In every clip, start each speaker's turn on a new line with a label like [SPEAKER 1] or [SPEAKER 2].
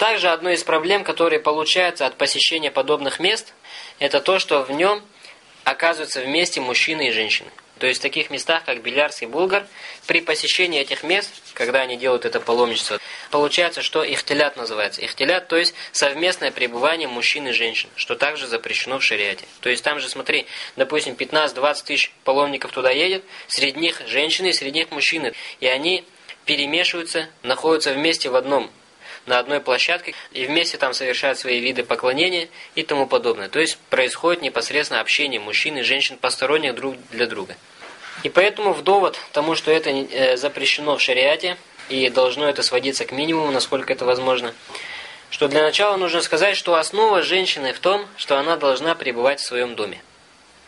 [SPEAKER 1] Также одной из проблем, которые получаются от посещения подобных мест, это то, что в нем оказываются вместе мужчины и женщины. То есть в таких местах, как Белярский Булгар, при посещении этих мест, когда они делают это паломничество, получается, что ихтилят называется. Ихтилят, то есть совместное пребывание мужчин и женщин, что также запрещено в шариате. То есть там же, смотри, допустим, 15-20 тысяч паломников туда едет, среди них женщины, среди них мужчины. И они перемешиваются, находятся вместе в одном на одной площадке и вместе там совершают свои виды поклонения и тому подобное. То есть происходит непосредственно общение мужчин и женщин посторонних друг для друга. И поэтому в довод тому, что это э, запрещено в шариате и должно это сводиться к минимуму, насколько это возможно, что для начала нужно сказать, что основа женщины в том, что она должна пребывать в своем доме.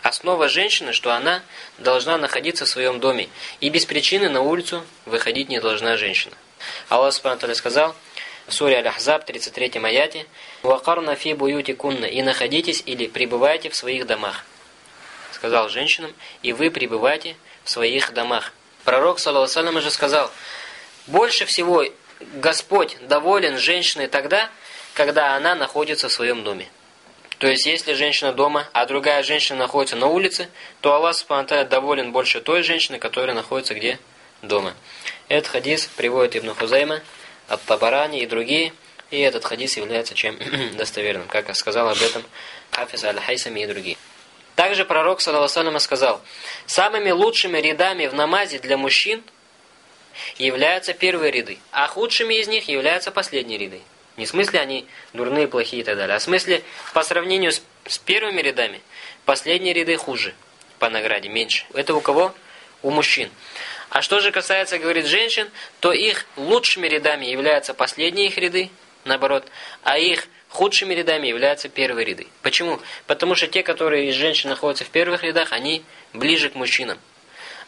[SPEAKER 1] Основа женщины, что она должна находиться в своем доме, и без причины на улицу выходить не должна женщина. Аллах Субхану сказал – в суре Аль-Ахзаб, 33 аяте, «Вакарна фи буюти кунна» и находитесь или пребывайте в своих домах. Сказал женщинам, и вы пребывайте в своих домах. Пророк, саллаху же сказал, больше всего Господь доволен женщиной тогда, когда она находится в своем доме. То есть, если женщина дома, а другая женщина находится на улице, то Аллах Субхану доволен больше той женщины, которая находится где? Дома. Этот хадис приводит Ибн Хузайма от Табарани и другие, и этот хадис является чем достоверным, как сказал об этом Хафиз Аль-Хайсами и другие. Также пророк, саллаху сказал, самыми лучшими рядами в намазе для мужчин являются первые ряды, а худшими из них являются последние ряды. Не в смысле они дурные, плохие и так далее, а в смысле по сравнению с, с первыми рядами, последние ряды хуже по награде, меньше. Это у кого? У мужчин. А что же касается, говорит, женщин, то их лучшими рядами являются последние их ряды, наоборот, а их худшими рядами являются первые ряды. Почему? Потому что те, которые из женщин находятся в первых рядах, они ближе к мужчинам.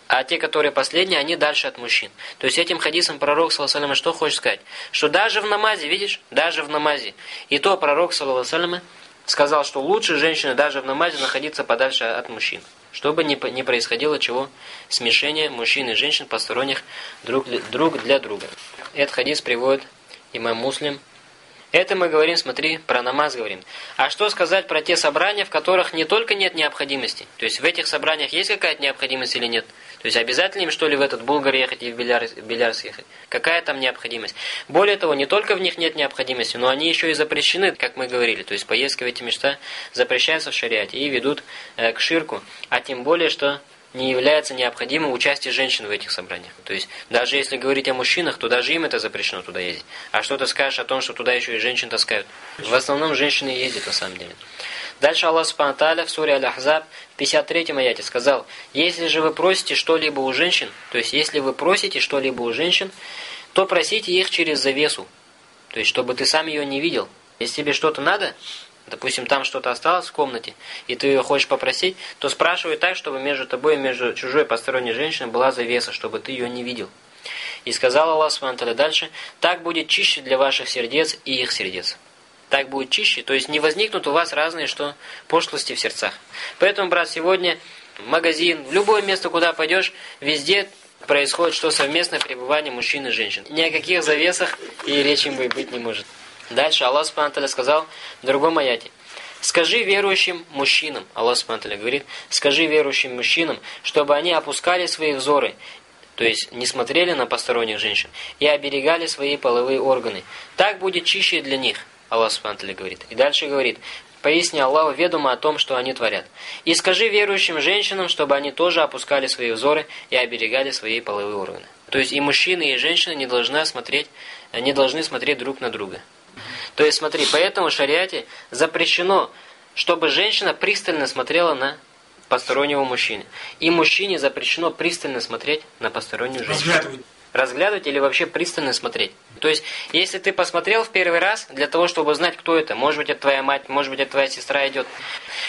[SPEAKER 1] А те, которые последние, они дальше от мужчин. То есть этим хадисом пророк, саллаху что хочет сказать? Что даже в намазе, видишь, даже в намазе, и то пророк, саллаху сказал, что лучше женщине даже в намазе находиться подальше от мужчин чтобы не, не происходило чего? Смешение мужчин и женщин посторонних друг, друг для друга. Этот хадис приводит имам Муслим. Это мы говорим, смотри, про намаз говорим. А что сказать про те собрания, в которых не только нет необходимости? То есть в этих собраниях есть какая-то необходимость или нет? То есть обязательно им что ли в этот Булгар ехать и в Белярс, Белярс ехать? Какая там необходимость? Более того, не только в них нет необходимости, но они еще и запрещены, как мы говорили. То есть поездки в эти места запрещаются в шариате и ведут э, к ширку. А тем более, что не является необходимым участие женщин в этих собраниях. То есть, даже если говорить о мужчинах, то даже им это запрещено туда ездить. А что ты скажешь о том, что туда еще и женщин таскают? В основном женщины ездят на самом деле. Дальше Аллах Субхану в суре Аль-Ахзаб, 53 аяте сказал, «Если же вы просите что-либо у женщин, то есть, если вы просите что-либо у женщин, то просите их через завесу, то есть, чтобы ты сам ее не видел. Если тебе что-то надо, допустим, там что-то осталось в комнате, и ты ее хочешь попросить, то спрашивай так, чтобы между тобой и между чужой посторонней женщиной была завеса, чтобы ты ее не видел. И сказал Аллах Субтитры дальше, так будет чище для ваших сердец и их сердец. Так будет чище, то есть не возникнут у вас разные что пошлости в сердцах. Поэтому, брат, сегодня в магазин, в любое место, куда пойдешь, везде происходит что совместное пребывание мужчин и женщин. Ни о каких завесах и речи быть не может. Дальше Аллах Субтитры сказал в другом аяте. Скажи верующим мужчинам, Аллах Субтитры говорит, скажи верующим мужчинам, чтобы они опускали свои взоры, то есть не смотрели на посторонних женщин, и оберегали свои половые органы. Так будет чище для них, Аллах Субтитры говорит. И дальше говорит, поясни Аллаху ведомо о том, что они творят. И скажи верующим женщинам, чтобы они тоже опускали свои взоры и оберегали свои половые органы. То есть и мужчины, и женщины не должны смотреть, не должны смотреть друг на друга. То есть, смотри, поэтому в шариате запрещено, чтобы женщина пристально смотрела на постороннего мужчины. И мужчине запрещено пристально смотреть на постороннюю женщину. Разглядывать. Разглядывать или вообще пристально смотреть. То есть, если ты посмотрел в первый раз, для того, чтобы знать, кто это, может быть, это твоя мать, может быть, это твоя сестра идет.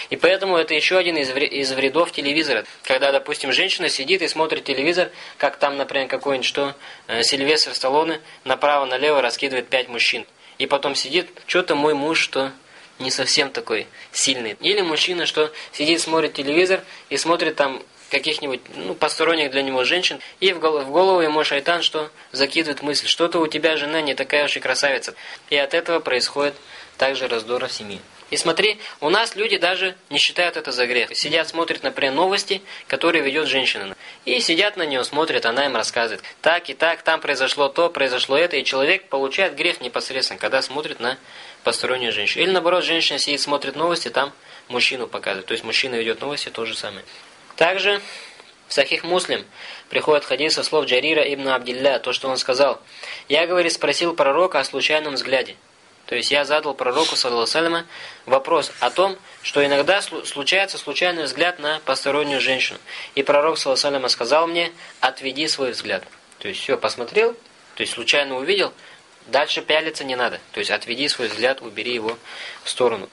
[SPEAKER 1] И поэтому это еще один из, из вредов телевизора. Когда, допустим, женщина сидит и смотрит телевизор, как там, например, какой-нибудь что, э, Сильвестр Сталлоне направо-налево раскидывает пять мужчин и потом сидит, что-то мой муж, что не совсем такой сильный. Или мужчина, что сидит, смотрит телевизор и смотрит там каких-нибудь ну, посторонних для него женщин, и в голову, в голову ему шайтан что закидывает мысль, что-то у тебя жена не такая уж и красавица. И от этого происходит также раздор в семье. И смотри, у нас люди даже не считают это за грех. Сидят, смотрят, например, новости, которые ведет женщина. И сидят на нее, смотрят, она им рассказывает. Так и так, там произошло то, произошло это. И человек получает грех непосредственно, когда смотрит на постороннюю женщину. Или наоборот, женщина сидит, смотрит новости, там мужчину показывает. То есть мужчина ведет новости, то же самое. Также в Сахих Муслим приходит хадис со слов Джарира ибн Абдилля, то, что он сказал. «Я, говорит, спросил пророка о случайном взгляде». То есть я задал пророку, саллаху вопрос о том, что иногда случается случайный взгляд на постороннюю женщину. И пророк, саллаху сказал мне, отведи свой взгляд. То есть все, посмотрел, то есть случайно увидел, дальше пялиться не надо. То есть отведи свой взгляд, убери его в сторону.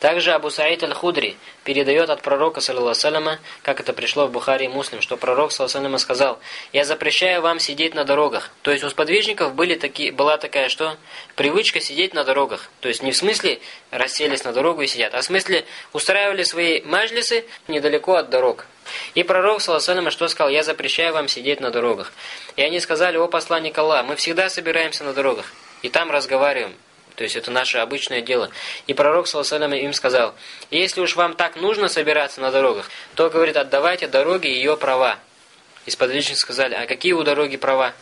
[SPEAKER 1] Также Абу Саид Аль-Худри передает от пророка, саллиллаху как это пришло в Бухари и Муслим, что пророк, саллиллаху сказал, «Я запрещаю вам сидеть на дорогах». То есть у сподвижников были такие, была такая, что привычка сидеть на дорогах. То есть не в смысле расселись на дорогу и сидят, а в смысле устраивали свои маджлисы недалеко от дорог. И пророк, саллиллаху что сказал, «Я запрещаю вам сидеть на дорогах». И они сказали, «О посланник Аллах, мы всегда собираемся на дорогах и там разговариваем». То есть это наше обычное дело. И пророк, саллаху им сказал, если уж вам так нужно собираться на дорогах, то, говорит, отдавайте дороге ее права. И сподвижники сказали, а какие у дороги права?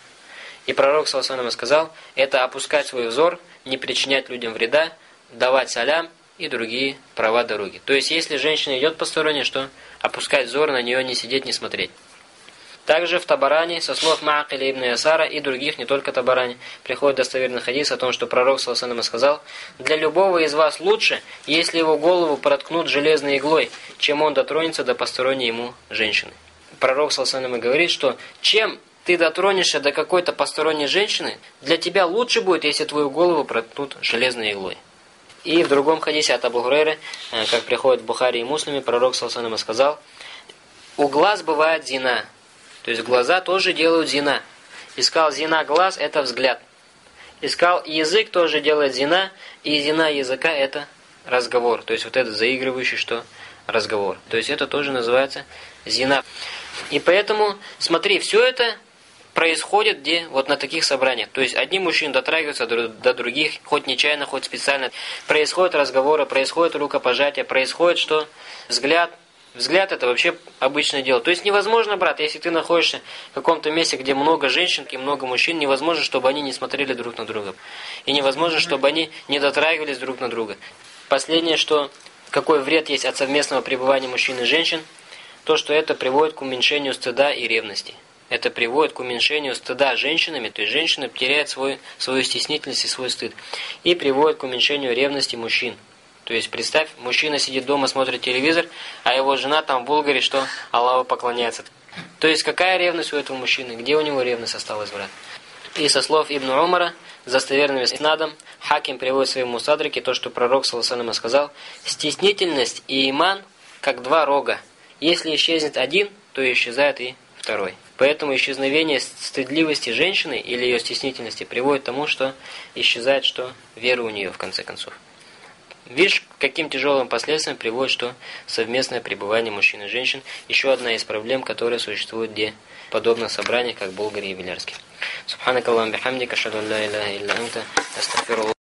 [SPEAKER 1] И пророк, саллаху сказал, это опускать свой взор, не причинять людям вреда, давать салям и другие права дороги. То есть, если женщина идет посторонне, что опускать взор, на нее не сидеть, не смотреть. Также в Табаране, со слов Маакиля ибн Ясара и других, не только Табаране, приходит достоверный хадис о том, что пророк Саласанам сказал, «Для любого из вас лучше, если его голову проткнут железной иглой, чем он дотронется до посторонней ему женщины». Пророк Саласанам говорит, что чем ты дотронешься до какой-то посторонней женщины, для тебя лучше будет, если твою голову проткнут железной иглой. И в другом хадисе от Абу Хурейры, э, как приходит в Бухари и Муслиме, пророк Саласанам сказал, «У глаз бывает зина, то есть глаза тоже делают зина. Искал зина глаз – это взгляд. Искал язык тоже делает зина, и зина языка – это разговор. То есть вот этот заигрывающий что? Разговор. То есть это тоже называется зина. И поэтому, смотри, все это происходит где? Вот на таких собраниях. То есть одни мужчины дотрагиваются до других, хоть нечаянно, хоть специально. Происходят разговоры, происходит рукопожатие, происходит что? Взгляд – Взгляд это вообще обычное дело. То есть невозможно, брат, если ты находишься в каком-то месте, где много женщин и много мужчин, невозможно, чтобы они не смотрели друг на друга. И невозможно, чтобы они не дотрагивались друг на друга. Последнее, что какой вред есть от совместного пребывания мужчин и женщин, то, что это приводит к уменьшению стыда и ревности. Это приводит к уменьшению стыда женщинами, то есть женщина теряет свой, свою стеснительность и свой стыд. И приводит к уменьшению ревности мужчин. То есть, представь, мужчина сидит дома, смотрит телевизор, а его жена там в Булгаре, что Аллаху поклоняется. То есть, какая ревность у этого мужчины? Где у него ревность осталась, брат? И со слов Ибн Умара, с достоверным снадом, Хаким приводит в своем то, что пророк, саллаху сказал, «Стеснительность и иман, как два рога. Если исчезнет один, то исчезает и второй». Поэтому исчезновение стыдливости женщины или ее стеснительности приводит к тому, что исчезает что вера у нее в конце концов. Видишь, каким тяжелым последствиям приводит, что совместное пребывание мужчин и женщин еще одна из проблем, которая существует где подобно собраниях, как Болгарии и Белярске. Субханакаллаху бихамдика, шаду ла илляха илля анта, астагфируллах.